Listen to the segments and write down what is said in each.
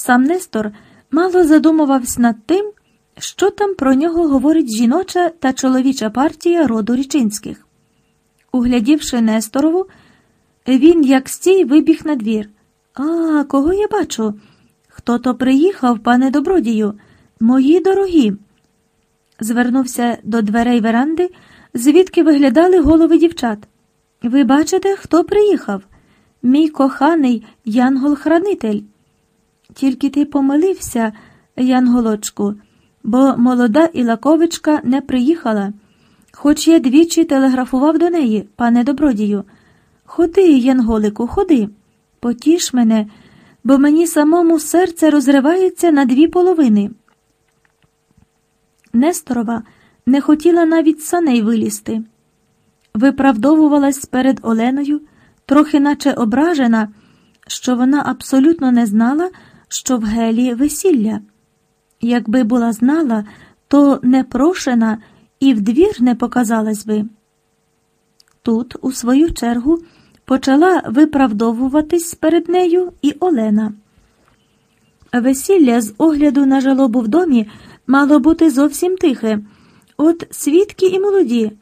Сам Нестор мало задумувався над тим, що там про нього говорить жіноча та чоловіча партія роду річинських. Углядівши Несторову, він, як стій, вибіг на двір. А, кого я бачу? Хто то приїхав, пане добродію, мої дорогі. Звернувся до дверей веранди, звідки виглядали голови дівчат. Ви бачите, хто приїхав? Мій коханий Янгол-хранитель. Тільки ти помилився, Янголочку, бо молода Ілаковичка не приїхала, хоч я двічі телеграфував до неї, пане добродію. Ходи, Янголику, ходи, потіш мене, бо мені самому серце розривається на дві половини. Несторова не хотіла навіть саней вилізти. Виправдовувалась перед Оленою, трохи наче ображена, що вона абсолютно не знала, що в Гелі весілля. Якби була знала, то непрошена і в двір не показалась би. Тут, у свою чергу, почала виправдовуватись перед нею і Олена. Весілля з огляду на жалобу в домі мало бути зовсім тихе, от свідки і молоді,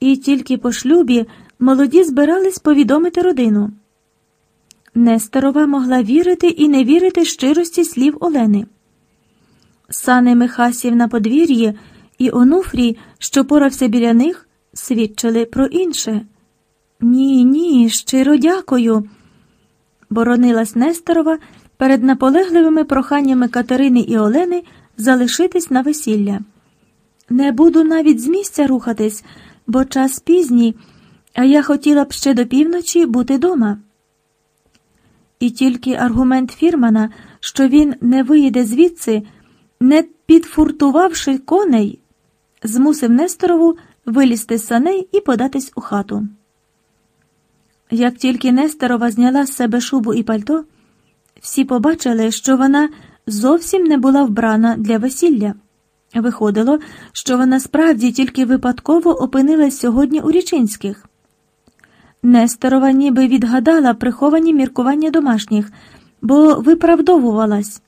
і тільки по шлюбі молоді збирались повідомити родину. Нестерова могла вірити і не вірити щирості слів Олени. Сани Михасів на подвір'ї і Онуфрій, що порався біля них, свідчили про інше. Ні, ні, щиро дякую. Боронилась Несторова перед наполегливими проханнями Катерини і Олени залишитись на весілля. Не буду навіть з місця рухатись, бо час пізній, а я хотіла б ще до півночі бути дома. І тільки аргумент Фірмана, що він не виїде звідси, не підфуртувавши коней, змусив Несторову вилізти з саней і податись у хату. Як тільки Несторова зняла з себе шубу і пальто, всі побачили, що вона зовсім не була вбрана для весілля. Виходило, що вона справді тільки випадково опинилась сьогодні у Річинських. Несторова ніби відгадала приховані міркування домашніх, бо виправдовувалась.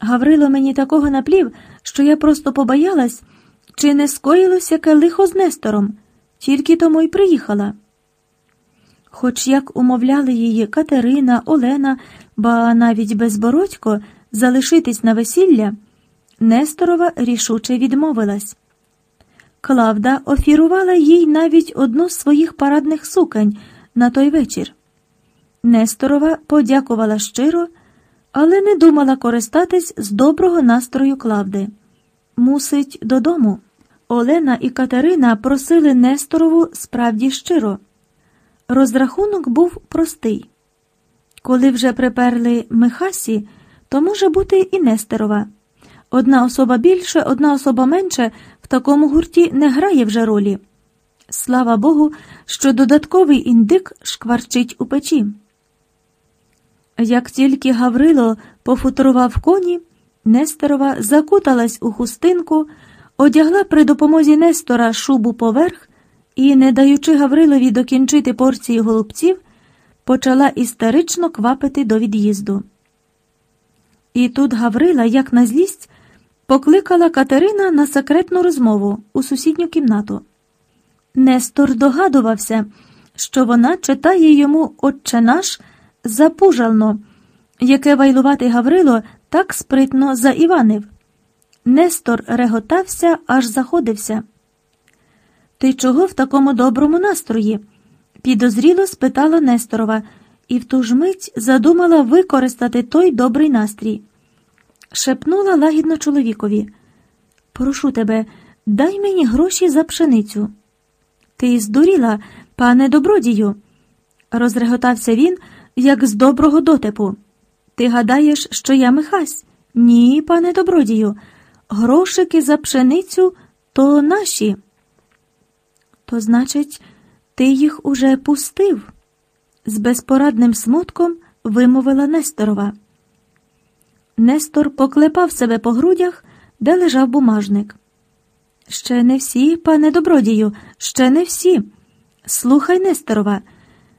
Гаврило мені такого наплів, що я просто побоялась, чи не скоїлось яке лихо з Нестором, тільки тому й приїхала. Хоч як умовляли її Катерина, Олена, ба навіть безбородько залишитись на весілля, Несторова рішуче відмовилась. Клавда офірувала їй навіть одну з своїх парадних суконь на той вечір. Несторова подякувала щиро, але не думала користатись з доброго настрою Клавди. Мусить додому. Олена і Катерина просили Несторову справді щиро. Розрахунок був простий. Коли вже приперли Михасі, то може бути і Нестерова. Одна особа більше, одна особа менше такому гурті не грає вже ролі. Слава Богу, що додатковий індик шкварчить у печі. Як тільки Гаврило пофутурував коні, Нестерова закуталась у хустинку, одягла при допомозі Нестора шубу поверх і, не даючи Гаврилові докінчити порції голубців, почала істерично квапити до від'їзду. І тут Гаврила, як на злість, покликала Катерина на секретну розмову у сусідню кімнату. Нестор догадувався, що вона читає йому Отче наш запужално, яке вайлуватий Гаврило так спритно заіванив. Нестор реготався, аж заходився. Ти чого в такому доброму настрої? підозріло спитала Несторова і в ту ж мить задумала використати той добрий настрій. Шепнула лагідно чоловікові. Прошу тебе, дай мені гроші за пшеницю. Ти здуріла, пане добродію, розреготався він, як з доброго дотипу. Ти гадаєш, що я Михась? Ні, пане добродію. Грошики за пшеницю то наші. То, значить, ти їх уже пустив? з безпорадним смутком вимовила Несторова. Нестор поклепав себе по грудях, де лежав бумажник. Ще не всі, пане добродію, ще не всі. Слухай, Несторова,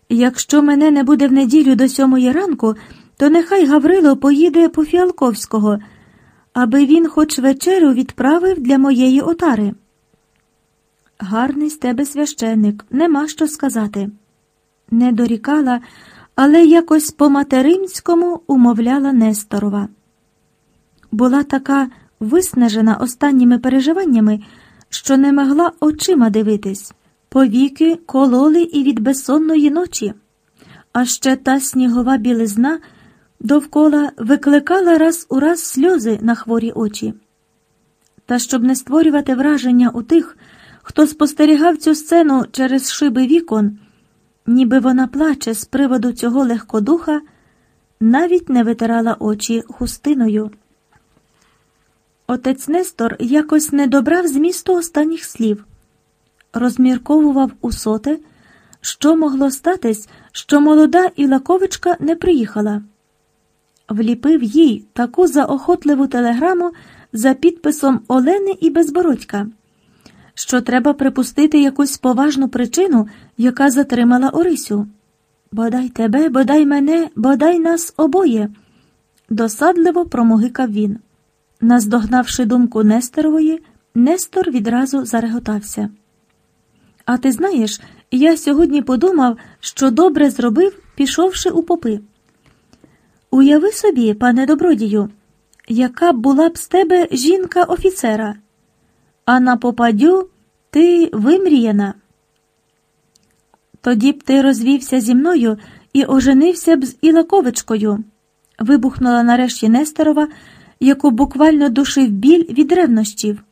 якщо мене не буде в неділю до сьомої ранку, то нехай Гаврило поїде по Фіалковського, аби він хоч вечерю відправив для моєї отари. Гарний з тебе священник, нема що сказати. Не дорікала, але якось по материнському умовляла Несторова. Була така виснажена останніми переживаннями, що не могла очима дивитись. Повіки кололи і від безсонної ночі, а ще та снігова білизна довкола викликала раз у раз сльози на хворі очі. Та щоб не створювати враження у тих, хто спостерігав цю сцену через шиби вікон, ніби вона плаче з приводу цього легкодуха, навіть не витирала очі хустиною. Отець Нестор якось не добрав змісту останніх слів, розмірковував у соте, що могло статись, що молода Ілаковичка не приїхала. Вліпив їй таку заохотливу телеграму за підписом Олени і Безбородька, що треба припустити якусь поважну причину, яка затримала Орисю. Бодай тебе, бодай мене, бодай нас обоє, досадливо промогикав він. Наздогнавши думку Нестерової, Нестор відразу зареготався. А ти знаєш, я сьогодні подумав, що добре зробив, пішовши у попи. Уяви собі, пане добродію, яка б була б з тебе жінка офіцера, а на попадю ти вимріяна. Тоді б ти розвівся зі мною і оженився б з Ілаковичкою, вибухнула нарешті Нестерова яку буквально душив біль від ревнощів.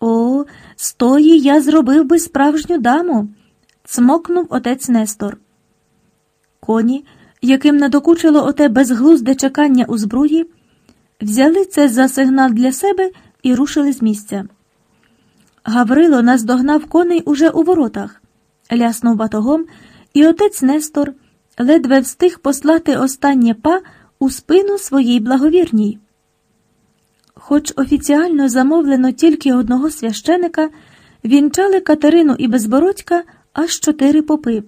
О, з тої я зробив би справжню даму, цмокнув отець Нестор. Коні, яким надокучило оте безглузде чекання у збруї, взяли це за сигнал для себе і рушили з місця. Гаврило наздогнав коней уже у воротах, ляснув батогом, і отець Нестор ледве встиг послати останнє па у спину своїй благовірній. Хоч офіціально замовлено тільки одного священика, вінчали Катерину і Безбородька аж чотири попи.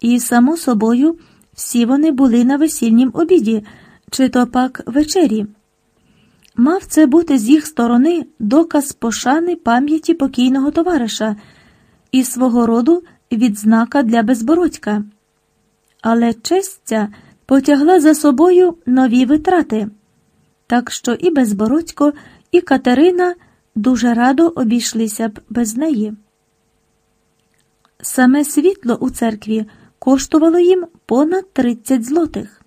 І, само собою, всі вони були на весільнім обіді, чи то пак вечері. Мав це бути з їх сторони доказ пошани пам'яті покійного товариша і свого роду відзнака для безбородька. Але честь ця потягла за собою нові витрати так що і Безбородько, і Катерина дуже радо обійшлися б без неї. Саме світло у церкві коштувало їм понад 30 злотих.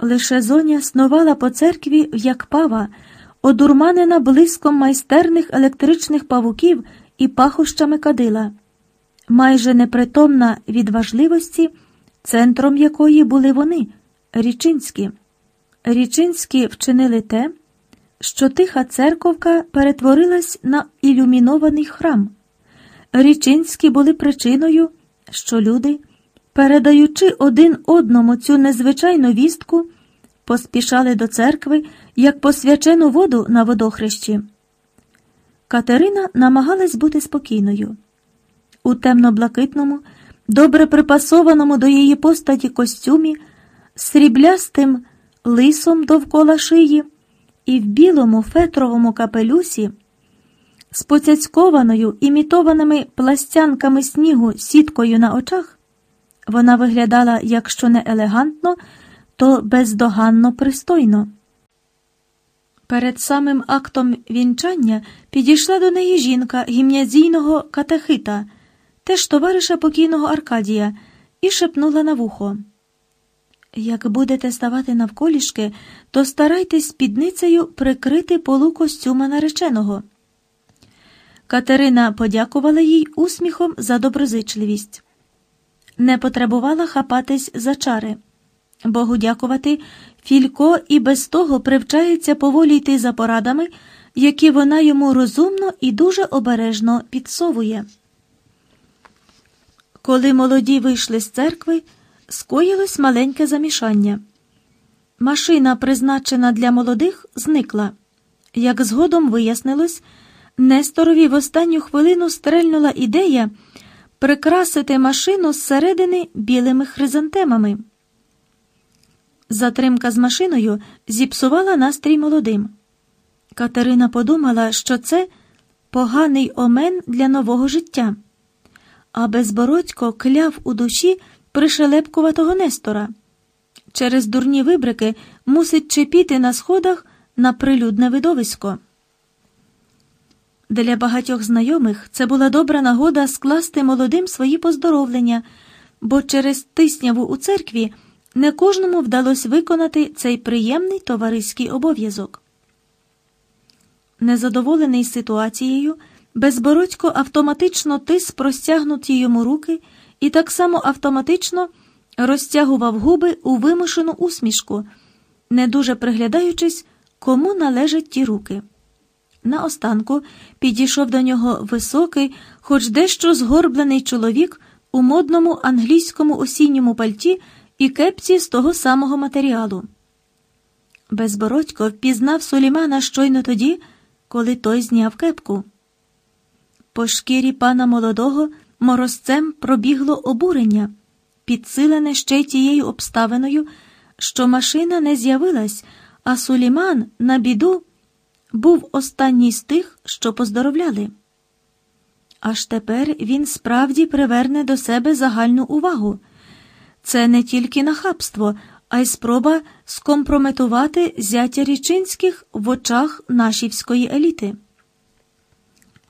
Лише зоня снувала по церкві як пава, одурманена блиском майстерних електричних павуків і пахощами кадила, майже непритомна від важливості, центром якої були вони, річинські. Річинські вчинили те, що тиха церковка перетворилась на ілюмінований храм. Річинські були причиною, що люди, передаючи один одному цю незвичайну вістку, поспішали до церкви як посвячену воду на водохрещі. Катерина намагалась бути спокійною. У темно-блакитному, добре припасованому до її постаті костюмі, сріблястим лисом довкола шиї і в білому фетровому капелюсі, з поцяцькованою імітованими пластянками снігу сіткою на очах, вона виглядала, якщо не елегантно, то бездоганно пристойно. Перед самим актом вінчання підійшла до неї жінка гімнязійного катехита, теж товариша покійного Аркадія, і шепнула на вухо. Як будете ставати навколішки, то старайтесь спідницею прикрити полу костюма нареченого. Катерина подякувала їй усміхом за доброзичливість. Не потребувала хапатись за чари. Богу дякувати, Філько і без того привчається поволі йти за порадами, які вона йому розумно і дуже обережно підсовує. Коли молоді вийшли з церкви, скоїлось маленьке замішання. Машина, призначена для молодих, зникла. Як згодом вияснилось, Несторові в останню хвилину стрельнула ідея прикрасити машину зсередини білими хризантемами. Затримка з машиною зіпсувала настрій молодим. Катерина подумала, що це поганий омен для нового життя, а безбородько кляв у душі пришелепкуватого Нестора. Через дурні вибрики мусить чепіти на сходах на прилюдне видовисько. Для багатьох знайомих це була добра нагода скласти молодим свої поздоровлення, бо через тисняву у церкві не кожному вдалося виконати цей приємний товариський обов'язок. Незадоволений ситуацією, безбородько автоматично тис простягнуті йому руки і так само автоматично розтягував губи у вимушену усмішку, не дуже приглядаючись, кому належать ті руки. Наостанку підійшов до нього високий, хоч дещо згорблений чоловік у модному англійському осінньому пальті і кепці з того самого матеріалу. Безбородько впізнав Сулімана щойно тоді, коли той зняв кепку. По шкірі пана молодого морозцем пробігло обурення, підсилене ще й тією обставиною, що машина не з'явилась, а Суліман на біду був останній з тих, що поздоровляли. Аж тепер він справді приверне до себе загальну увагу. Це не тільки нахабство, а й спроба скомпрометувати зятя Річинських в очах нашівської еліти.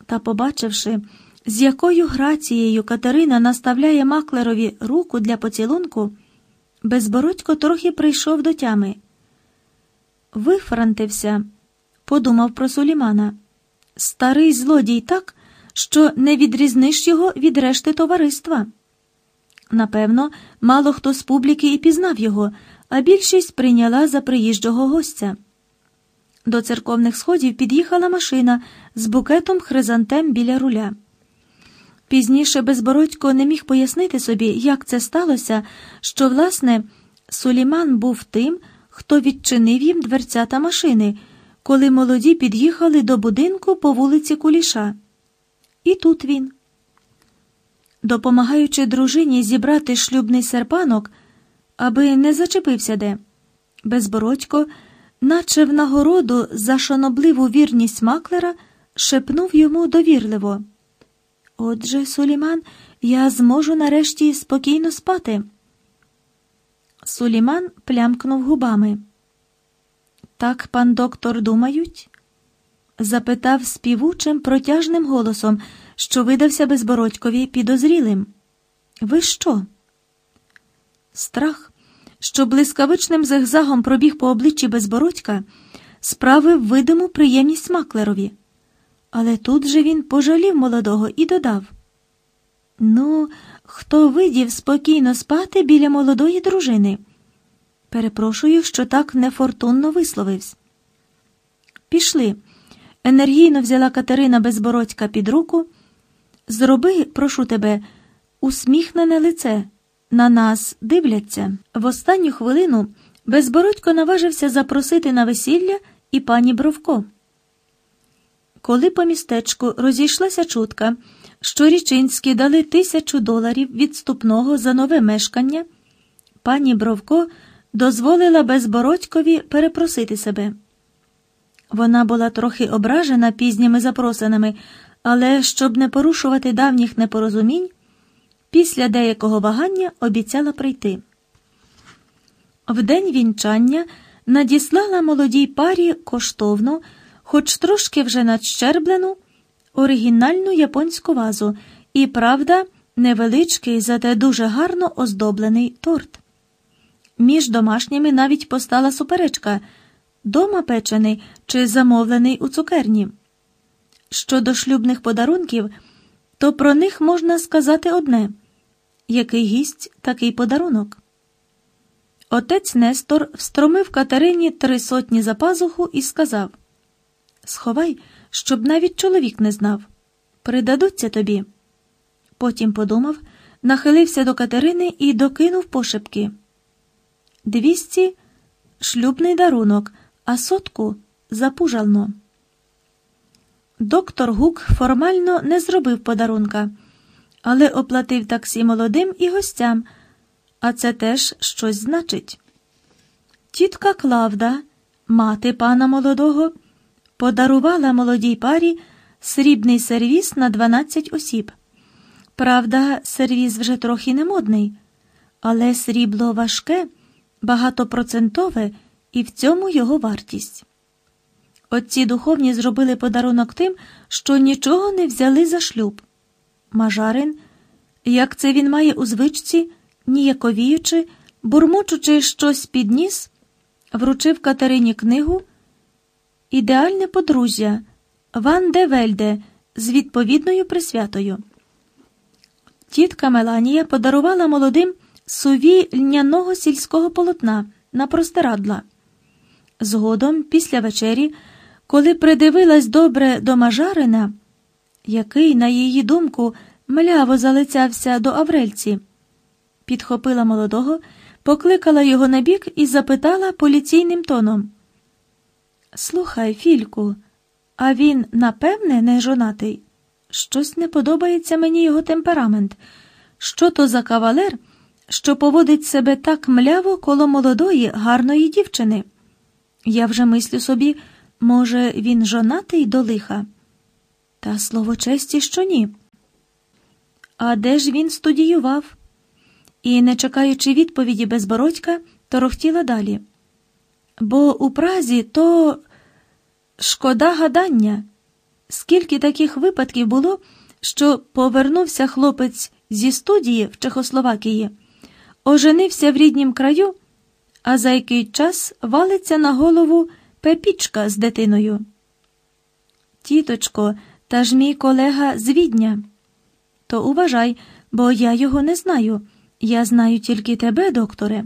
Та, побачивши, з якою грацією Катерина наставляє маклерові руку для поцілунку, безбородько трохи прийшов до тями. Вифрантився, подумав про Сулімана. Старий злодій так, що не відрізниш його від решти товариства. Напевно, мало хто з публіки і пізнав його, а більшість прийняла за приїжджого гостя. До церковних сходів під'їхала машина з букетом хризантем біля руля. Пізніше Безбородько не міг пояснити собі, як це сталося, що, власне, Суліман був тим, хто відчинив їм дверцята машини, коли молоді під'їхали до будинку по вулиці Куліша. І тут він. Допомагаючи дружині зібрати шлюбний серпанок, аби не зачепився де, безбородько, наче в нагороду за шанобливу вірність маклера, шепнув йому довірливо. Отже, Суліман, я зможу нарешті спокійно спати. Суліман плямкнув губами. Так, пан доктор, думають? запитав співучим протяжним голосом, що видався безбородькові підозрілим. Ви що? Страх, що блискавичним зигзагом пробіг по обличчі безбородька, справив видиму приємність маклерові. Але тут же він пожалів молодого і додав: Ну, хто видів спокійно спати біля молодої дружини? Перепрошую, що так нефортунно висловився. Пішли. Енергійно взяла Катерина Безбородька під руку. Зроби, прошу тебе, усміхнене лице. На нас дивляться. В останню хвилину Безбородько наважився запросити на весілля і пані Бровко. Коли по містечку розійшлася чутка, що Річинські дали тисячу доларів відступного за нове мешкання, пані Бровко дозволила Безбородькові перепросити себе. Вона була трохи ображена пізніми запросинами, але, щоб не порушувати давніх непорозумінь, після деякого вагання обіцяла прийти. В день вінчання надіслала молодій парі коштовну, хоч трошки вже надщерблену, оригінальну японську вазу і, правда, невеличкий, зате дуже гарно оздоблений торт. Між домашніми навіть постала суперечка дома печений чи замовлений у цукерні. Щодо шлюбних подарунків, то про них можна сказати одне який гість, такий подарунок. Отець Нестор встромив Катерині три сотні за пазуху і сказав Сховай, щоб навіть чоловік не знав. Придадуться тобі. Потім подумав, нахилився до Катерини і докинув пошепки. Двісті шлюбний дарунок, а сотку запужално. Доктор Гук формально не зробив подарунка, але оплатив таксі молодим і гостям, а це теж щось значить. Тітка Клавда, мати пана молодого, подарувала молодій парі срібний сервіс на 12 осіб. Правда, сервіс вже трохи не модний, але срібло важке, багатопроцентове і в цьому його вартість. Отці духовні зробили подарунок тим, що нічого не взяли за шлюб. Мажарин, як це він має у звичці, ніяковіючи, бурмочучи щось під ніс, вручив Катерині книгу Ідеальне подружжя Ван де Вельде з відповідною присвятою. Тітка Меланія подарувала молодим суві льняного сільського полотна на простирадла. Згодом, після вечері, коли придивилась добре до Мажарина, який, на її думку, мляво залицявся до Аврельці, підхопила молодого, покликала його на бік і запитала поліційним тоном: Слухай, Фільку, а він, напевне, не жонатий. Щось не подобається мені його темперамент. Що то за кавалер, що поводить себе так мляво коло молодої, гарної дівчини? Я вже мислю собі, може, він жонатий до лиха? Та слово честі, що ні. А де ж він студіював? І, не чекаючи відповіді безбородька, торохтіла далі. Бо у Празі то шкода гадання. Скільки таких випадків було, що повернувся хлопець зі студії в Чехословакії, оженився в ріднім краю, а за який час валиться на голову пепічка з дитиною. Тіточко, та ж мій колега з Відня. То уважай, бо я його не знаю. Я знаю тільки тебе, докторе.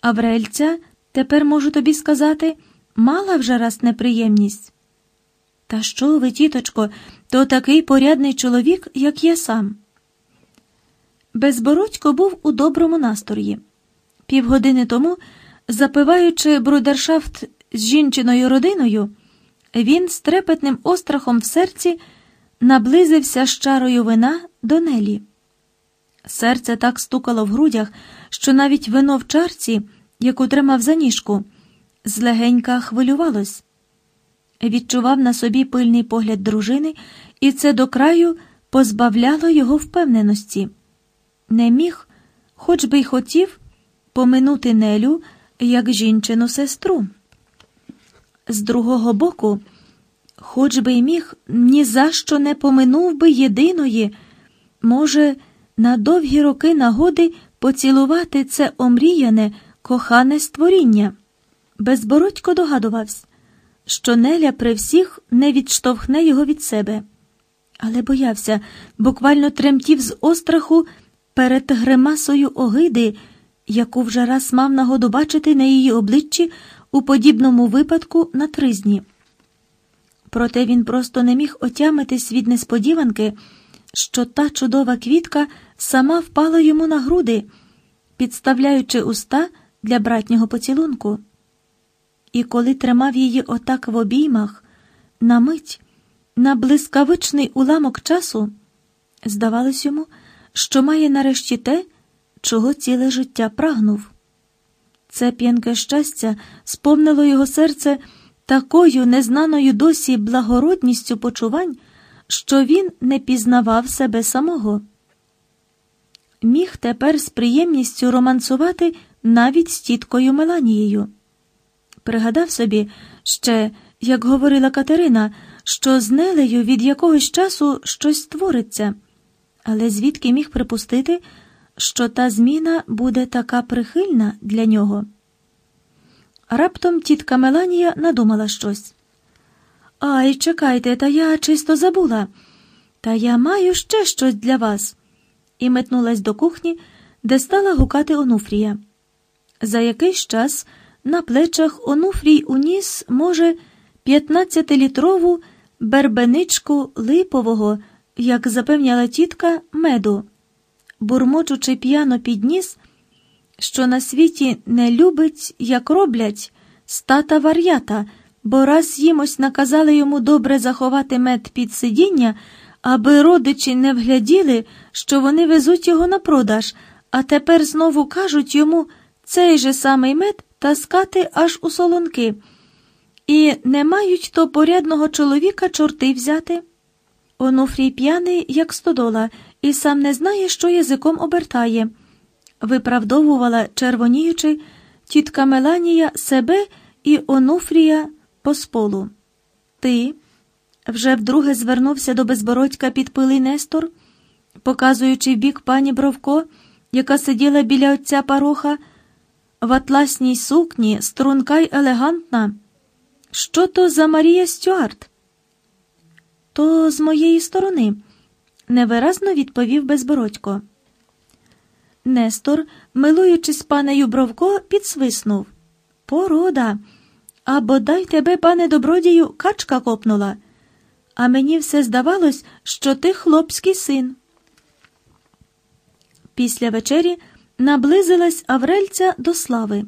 Аврельця, тепер можу тобі сказати, мала вже раз неприємність. Та що ви, тіточко, то такий порядний чоловік, як я сам. Безбородько був у доброму настрої. Півгодини тому, запиваючи брудершафт з жінчиною родиною, він з трепетним острахом в серці наблизився з чарою вина до Нелі. Серце так стукало в грудях, що навіть вино в чарці, яку тримав за ніжку, злегенька хвилювалось. Відчував на собі пильний погляд дружини, і це до краю позбавляло його впевненості. Не міг, хоч би й хотів, поминути Нелю як жінчину сестру. З другого боку, хоч би й міг, ні за що не поминув би єдиної, може, на довгі роки нагоди поцілувати це омріяне, кохане створіння. Безбородько догадувався, що Неля при всіх не відштовхне його від себе, але боявся, буквально тремтів з остраху перед гримасою огиди, яку вже раз мав нагоду бачити на її обличчі у подібному випадку на тризні. Проте він просто не міг отямитись від несподіванки, що та чудова квітка сама впала йому на груди, підставляючи уста для братнього поцілунку. І коли тримав її отак в обіймах, на мить, на блискавичний уламок часу, здавалось йому, що має нарешті те, чого ціле життя прагнув. Це п'янке щастя сповнило його серце такою незнаною досі благородністю почувань, що він не пізнавав себе самого. Міг тепер з приємністю романсувати навіть з тіткою Меланією. Пригадав собі ще, як говорила Катерина, що з Нелею від якогось часу щось твориться, але звідки міг припустити, що та зміна буде така прихильна для нього. Раптом тітка Меланія надумала щось. Ай, чекайте, та я чисто забула. Та я маю ще щось для вас. І метнулась до кухні, де стала гукати Онуфрія. За якийсь час на плечах Онуфрій уніс, може, 15-літрову бербеничку липового, як запевняла тітка, меду. Бурмочучи п'яно підніс, що на світі не любить, як роблять, стата вар'ята, бо раз їмось наказали йому добре заховати мед під сидіння, аби родичі не вгляділи, що вони везуть його на продаж, а тепер знову кажуть йому цей же самий мед таскати аж у солонки, і не мають то порядного чоловіка чорти взяти. Онуфрій п'яний, як стодола, і сам не знає, що язиком обертає. Виправдовувала, червоніючи, тітка Меланія себе і Онуфрія по сполу. Ти вже вдруге звернувся до безбородька підпилий Нестор, показуючи в бік пані Бровко, яка сиділа біля отця пароха, в атласній сукні, струнка й елегантна. Що то за Марія Стюарт? То з моєї сторони, невиразно відповів безбородько. Нестор, милуючись панею Бровко, підсвиснув. Порода. А бодай тебе, пане добродію, качка копнула. А мені все здавалось, що ти хлопський син. Після вечері наблизилась Аврельця до слави.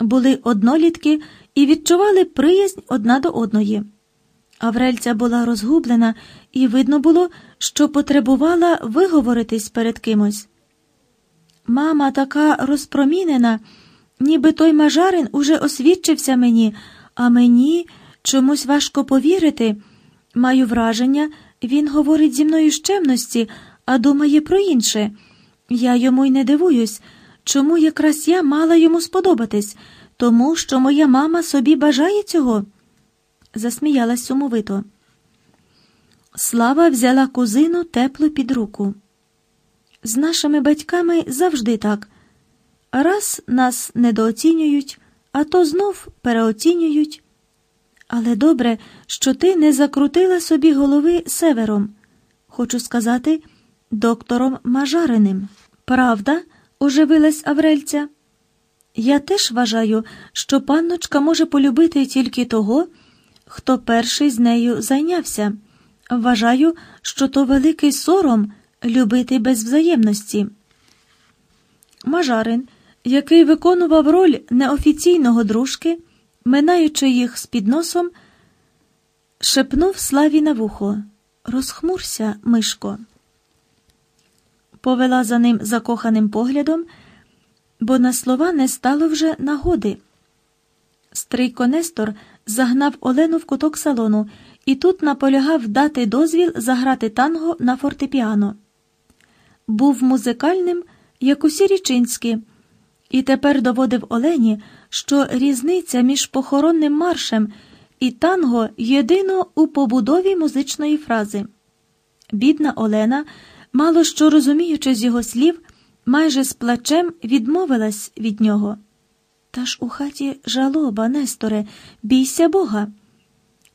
Були однолітки і відчували приязнь одна до одної. Аврельця була розгублена, і видно було, що потребувала виговоритись перед кимось. Мама така розпромінена, ніби той мажарин уже освідчився мені, а мені чомусь важко повірити. Маю враження, він говорить зі мною з чемності, а думає про інше. Я йому й не дивуюсь, чому якраз я мала йому сподобатись, тому що моя мама собі бажає цього. Засміялась сумовито. Слава взяла кузину тепло під руку. З нашими батьками завжди так. Раз нас недооцінюють, а то знов переоцінюють. Але добре, що ти не закрутила собі голови севером, хочу сказати, доктором Мажариним. Правда, оживилась Аврельця. Я теж вважаю, що панночка може полюбити тільки того, хто перший з нею зайнявся. Вважаю, що то великий сором любити без взаємності. Мажарин, який виконував роль неофіційного дружки, минаючи їх з під носом, шепнув славі на вухо Розхмурся, Мишко. Повела за ним закоханим поглядом, бо на слова не стало вже нагоди. Стрийко Нестор загнав Олену в куток салону і тут наполягав дати дозвіл заграти танго на фортепіано. Був музикальним, як усі річинські, і тепер доводив Олені, що різниця між похоронним маршем і танго єдино у побудові музичної фрази. Бідна Олена, мало що розуміючи з його слів, майже з плачем відмовилась від нього. Та ж у хаті жалоба, Несторе, бійся Бога.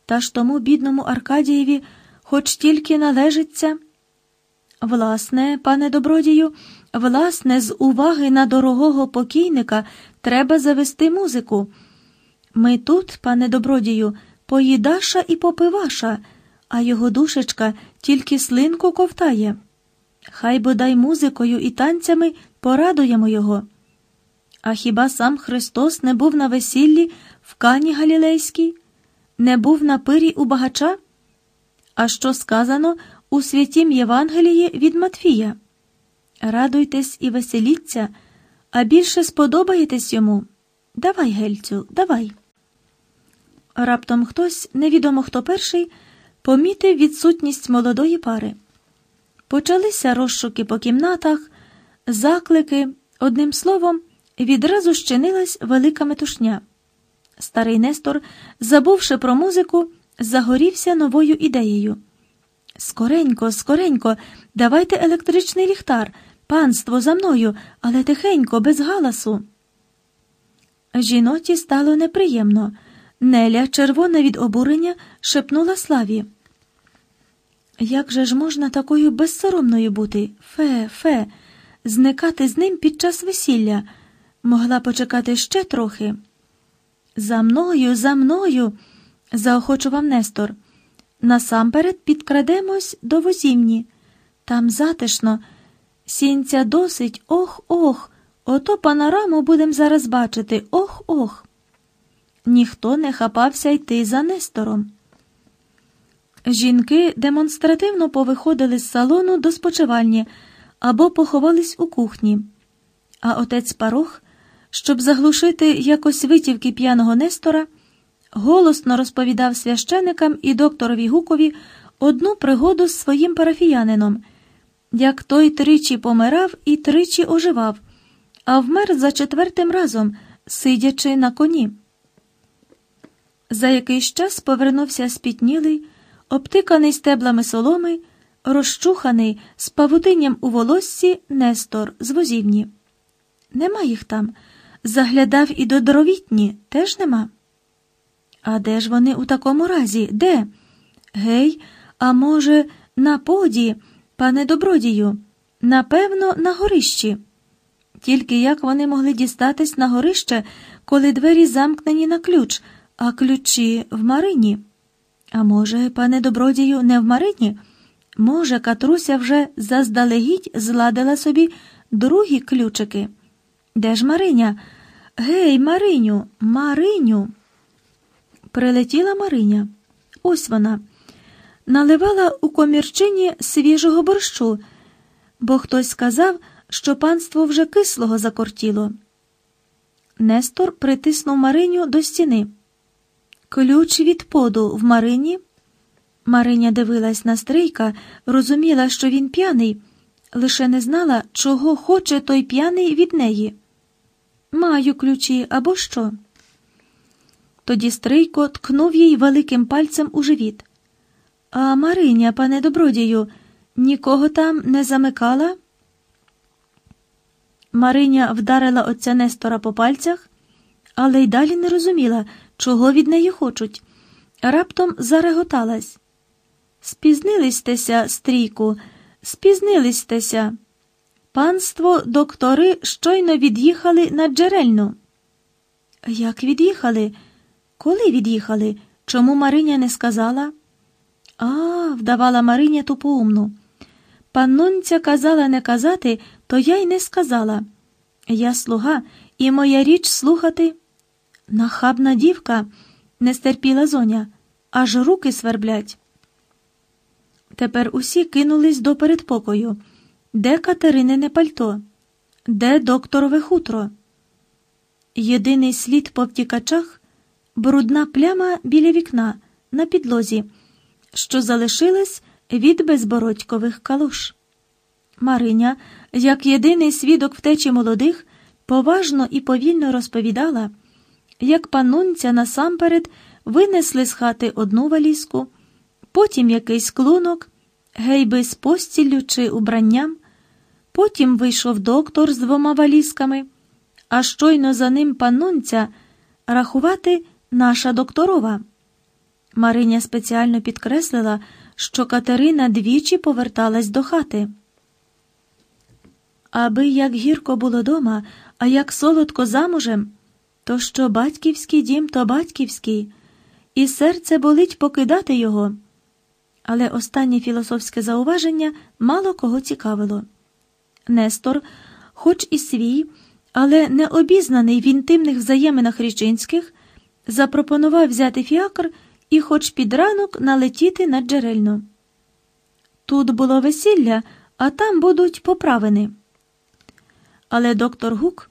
Та ж тому бідному Аркадієві хоч тільки належиться. Власне, пане добродію, власне, з уваги на дорогого покійника треба завести музику. Ми тут, пане добродію, поїдаша і попиваша, а його душечка тільки слинку ковтає. Хай бодай музикою і танцями порадуємо його. А хіба сам Христос не був на весіллі в Кані Галілейській, не був на пирі у багача? А що сказано у святім Євангелії від Матфія? Радуйтесь і веселіться, а більше сподобаєтесь йому. Давай, гельцю, давай. Раптом хтось, невідомо хто перший, помітив відсутність молодої пари. Почалися розшуки по кімнатах, заклики, одним словом відразу щинилась велика метушня. Старий Нестор, забувши про музику, загорівся новою ідеєю. Скоренько, скоренько, давайте електричний ліхтар, панство за мною, але тихенько, без галасу. Жіноті стало неприємно. Неля, червона від обурення, шепнула славі. Як же ж можна такою безсоромною бути? Фе, фе, зникати з ним під час весілля? Могла почекати ще трохи. За мною, за мною, заохочував Нестор. Насамперед підкрадемось до возімні. Там затишно, сінця досить, ох, ох, ото панораму будем зараз бачити, ох, ох. Ніхто не хапався йти за Нестором. Жінки демонстративно повиходили з салону до спочивальні або поховались у кухні, а отець Парох щоб заглушити якось витівки п'яного Нестора, голосно розповідав священикам і докторові Гукові одну пригоду з своїм парафіянином, як той тричі помирав і тричі оживав, а вмер за четвертим разом, сидячи на коні. За якийсь час повернувся спітнілий, обтиканий стеблами соломи, розчуханий з павутинням у волоссі Нестор з возівні. Нема їх там. Заглядав і до дровітні теж нема. А де ж вони у такому разі? Де? Гей, а може, на поді, пане добродію, напевно, на горищі. Тільки як вони могли дістатись на горище, коли двері замкнені на ключ, а ключі в Марині? А може, пане добродію, не в Марині? Може, Катруся вже заздалегідь зладила собі другі ключики. Де ж Мариня? Гей, Мариню, Мариню. Прилетіла Мариня. Ось вона. Наливала у комірчині свіжого борщу, бо хтось сказав, що панство вже кислого закортіло. Нестор притиснув Мариню до стіни. Ключ від поду в Марині. Мариня дивилась на стрийка, розуміла, що він п'яний, лише не знала, чого хоче той п'яний від неї. Маю ключі або що. Тоді Стрийко ткнув їй великим пальцем у живіт. А Мариня, пане добродію, нікого там не замикала? Мариня вдарила отця Нестора по пальцях, але й далі не розуміла, чого від неї хочуть. Раптом зареготалась. Спізнилистеся, стрійку, спізнилистеся. Панство, доктори щойно від'їхали на джерельну. Як від'їхали? Коли від'їхали? Чому Мариня не сказала? А, вдавала Мариня тупоумну. Паннонця казала не казати, то я й не сказала. Я слуга, і моя річ слухати. Нахабна дівка, не стерпіла зоня, аж руки сверблять. Тепер усі кинулись до передпокою. Де Катеринине пальто? Де докторове хутро? Єдиний слід по втікачах брудна пляма біля вікна на підлозі, що залишилась від безбородькових калуш. Мариня, як єдиний свідок втечі молодих, поважно і повільно розповідала, як панунця насамперед винесли з хати одну валізку, потім якийсь клунок, гейби з постіллю чи убранням. Потім вийшов доктор з двома валізками, а щойно за ним панунця рахувати наша докторова. Мариня спеціально підкреслила, що Катерина двічі поверталась до хати. Аби як гірко було дома, а як солодко замужем, то що батьківський дім, то батьківський, і серце болить покидати його. Але останнє філософське зауваження мало кого цікавило. Нестор, хоч і свій, але не обізнаний в інтимних взаєминах річинських, запропонував взяти фіакр і, хоч під ранок, налетіти на джерельну. Тут було весілля, а там будуть поправини. Але доктор Гук,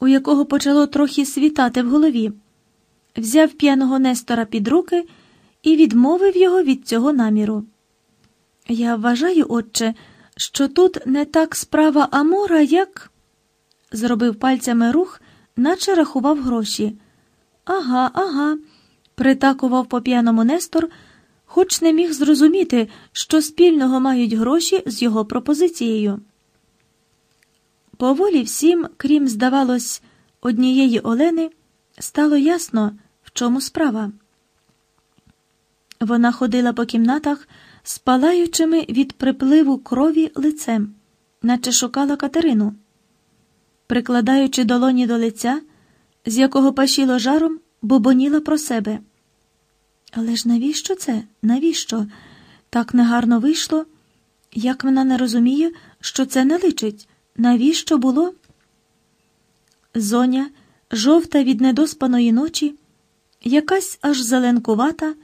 у якого почало трохи світати в голові, взяв п'яного Нестора під руки і відмовив його від цього наміру. Я вважаю, отче що тут не так справа Амора, як. зробив пальцями рух, наче рахував гроші. Ага, ага, притакував по п'яному Нестор, хоч не міг зрозуміти, що спільного мають гроші з його пропозицією. Поволі всім, крім, здавалось, однієї Олени, стало ясно, в чому справа. Вона ходила по кімнатах з палаючими від припливу крові лицем, наче шукала Катерину. Прикладаючи долоні до лиця, з якого пашіло жаром, бубоніла про себе. Але ж навіщо це? Навіщо? Так негарно вийшло, як вона не розуміє, що це не личить, навіщо було? Зоня, жовта від недоспаної ночі, якась аж зеленкувата,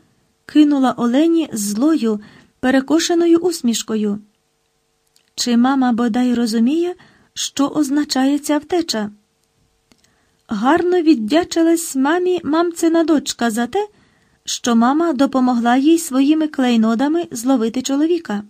кинула Олені злою, перекошеною усмішкою. Чи мама бодай розуміє, що означає ця втеча? гарно віддячилась мамі мамцина дочка за те, що мама допомогла їй своїми клейнодами зловити чоловіка.